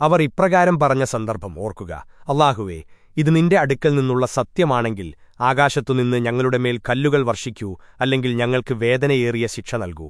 അവർ ഇപ്രകാരം പറഞ്ഞ സന്ദർഭം ഓർക്കുക. അള്ളാഹുവേ ഇത് നിന്റെ അടുക്കൽ നിന്നുള്ള സത്യമാണെങ്കിൽ ആകാശത്തുനിന്ന് ഞങ്ങളുടെ മേൽ കല്ലുകൾ വർഷിക്കൂ അല്ലെങ്കിൽ ഞങ്ങൾക്ക് വേദനയേറിയ ശിക്ഷ നൽകൂ.